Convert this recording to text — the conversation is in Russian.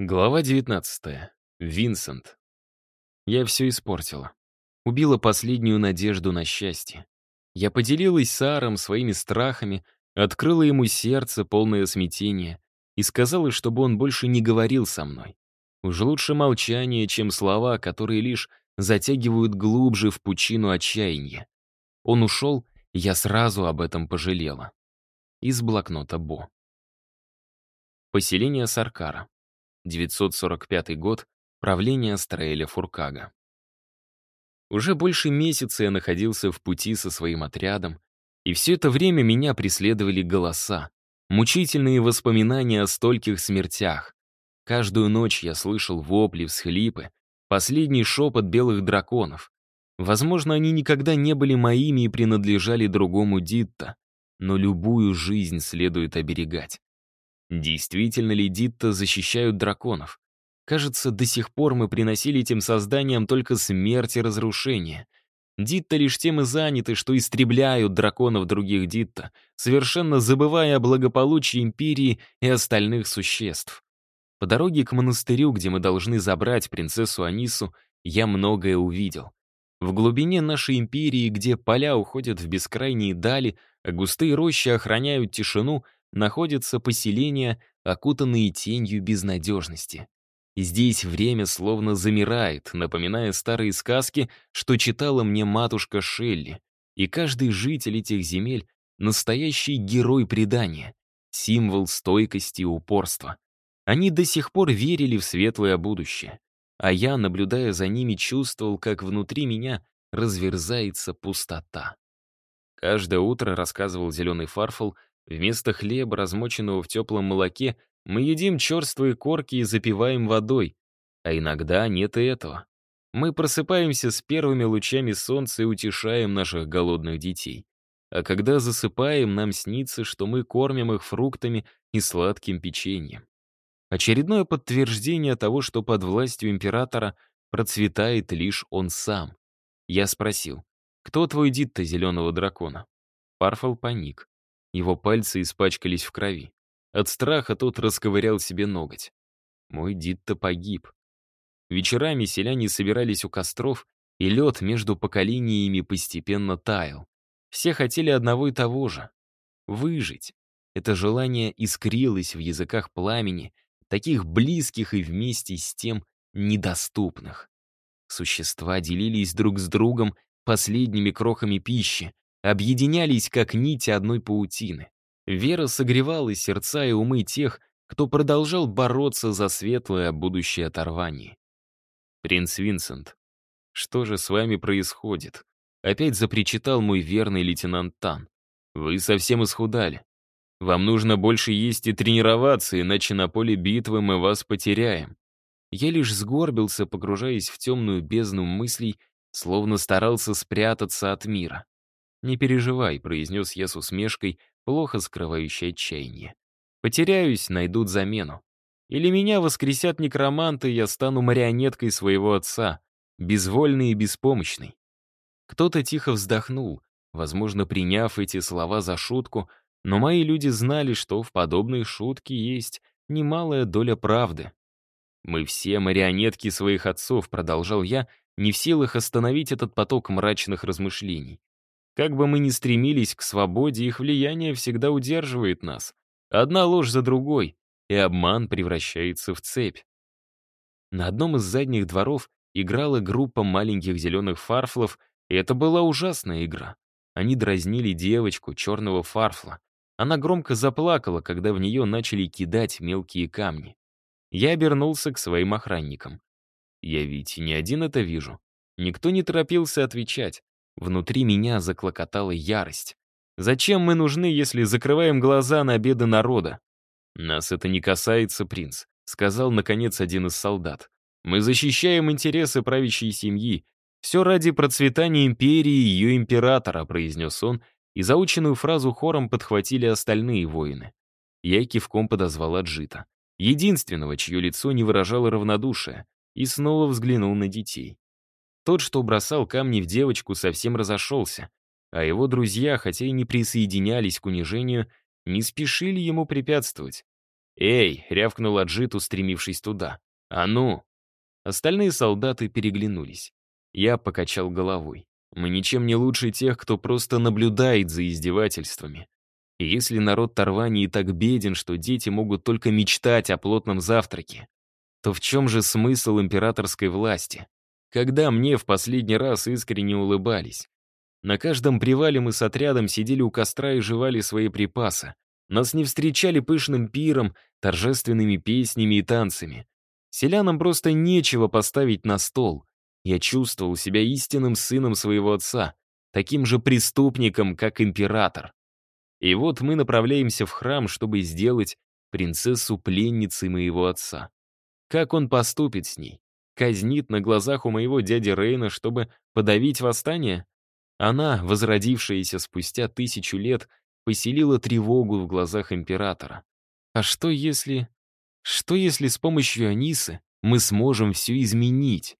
Глава 19. Винсент. Я все испортила. Убила последнюю надежду на счастье. Я поделилась с Аром своими страхами, открыла ему сердце, полное смятения, и сказала, чтобы он больше не говорил со мной. Уж лучше молчание, чем слова, которые лишь затягивают глубже в пучину отчаяния. Он ушел, я сразу об этом пожалела. Из блокнота Бо. Поселение Саркара. 945 год, правление Астраэля Фуркага. Уже больше месяца я находился в пути со своим отрядом, и все это время меня преследовали голоса, мучительные воспоминания о стольких смертях. Каждую ночь я слышал вопли, всхлипы, последний шепот белых драконов. Возможно, они никогда не были моими и принадлежали другому Дитта, но любую жизнь следует оберегать. Действительно ли Дитта защищают драконов? Кажется, до сих пор мы приносили этим созданиям только смерть и разрушение. Дитта лишь тем и заняты, что истребляют драконов других Дитта, совершенно забывая о благополучии Империи и остальных существ. По дороге к монастырю, где мы должны забрать принцессу Анису, я многое увидел. В глубине нашей империи, где поля уходят в бескрайние дали, а густые рощи охраняют тишину, находятся поселения, окутанные тенью безнадежности. Здесь время словно замирает, напоминая старые сказки, что читала мне матушка Шелли. И каждый житель этих земель — настоящий герой предания, символ стойкости и упорства. Они до сих пор верили в светлое будущее. А я, наблюдая за ними, чувствовал, как внутри меня разверзается пустота. Каждое утро, рассказывал зеленый фарфол, Вместо хлеба, размоченного в теплом молоке, мы едим черствые корки и запиваем водой. А иногда нет и этого. Мы просыпаемся с первыми лучами солнца и утешаем наших голодных детей. А когда засыпаем, нам снится, что мы кормим их фруктами и сладким печеньем. Очередное подтверждение того, что под властью императора процветает лишь он сам. Я спросил, кто твой дид-то зеленого дракона? Парфал паник. Его пальцы испачкались в крови. От страха тот расковырял себе ноготь. Мой дид-то погиб. Вечерами селяне собирались у костров, и лед между поколениями постепенно таял. Все хотели одного и того же — выжить. Это желание искрилось в языках пламени, таких близких и вместе с тем недоступных. Существа делились друг с другом последними крохами пищи, объединялись как нити одной паутины. Вера согревала сердца и умы тех, кто продолжал бороться за светлое будущее оторваний. «Принц Винсент, что же с вами происходит?» Опять запричитал мой верный лейтенант Тан. «Вы совсем исхудали. Вам нужно больше есть и тренироваться, иначе на поле битвы мы вас потеряем». Я лишь сгорбился, погружаясь в темную бездну мыслей, словно старался спрятаться от мира. «Не переживай», — произнес я с усмешкой, плохо скрывающей отчаяние. «Потеряюсь, найдут замену. Или меня воскресят некроманты, я стану марионеткой своего отца, безвольный и беспомощный». Кто-то тихо вздохнул, возможно, приняв эти слова за шутку, но мои люди знали, что в подобной шутке есть немалая доля правды. «Мы все марионетки своих отцов», — продолжал я, не в силах остановить этот поток мрачных размышлений. Как бы мы ни стремились к свободе, их влияние всегда удерживает нас. Одна ложь за другой, и обман превращается в цепь. На одном из задних дворов играла группа маленьких зеленых фарфлов, и это была ужасная игра. Они дразнили девочку черного фарфла. Она громко заплакала, когда в нее начали кидать мелкие камни. Я обернулся к своим охранникам. Я ведь не один это вижу. Никто не торопился отвечать. Внутри меня заклокотала ярость. «Зачем мы нужны, если закрываем глаза на беды народа?» «Нас это не касается, принц», — сказал, наконец, один из солдат. «Мы защищаем интересы правящей семьи. Все ради процветания империи и ее императора», — произнес он, и заученную фразу хором подхватили остальные воины. Я кивком подозвала Джита, единственного, чье лицо не выражало равнодушия, и снова взглянул на детей. Тот, что бросал камни в девочку, совсем разошелся, а его друзья, хотя и не присоединялись к унижению, не спешили ему препятствовать. «Эй!» — рявкнул Аджит, устремившись туда. «А ну!» Остальные солдаты переглянулись. Я покачал головой. Мы ничем не лучше тех, кто просто наблюдает за издевательствами. И если народ Тарвании так беден, что дети могут только мечтать о плотном завтраке, то в чем же смысл императорской власти? когда мне в последний раз искренне улыбались. На каждом привале мы с отрядом сидели у костра и жевали свои припасы. Нас не встречали пышным пиром, торжественными песнями и танцами. Селянам просто нечего поставить на стол. Я чувствовал себя истинным сыном своего отца, таким же преступником, как император. И вот мы направляемся в храм, чтобы сделать принцессу пленницей моего отца. Как он поступит с ней? казнит на глазах у моего дяди Рейна, чтобы подавить восстание? Она, возродившаяся спустя тысячу лет, поселила тревогу в глазах императора. А что если... Что если с помощью Анисы мы сможем все изменить?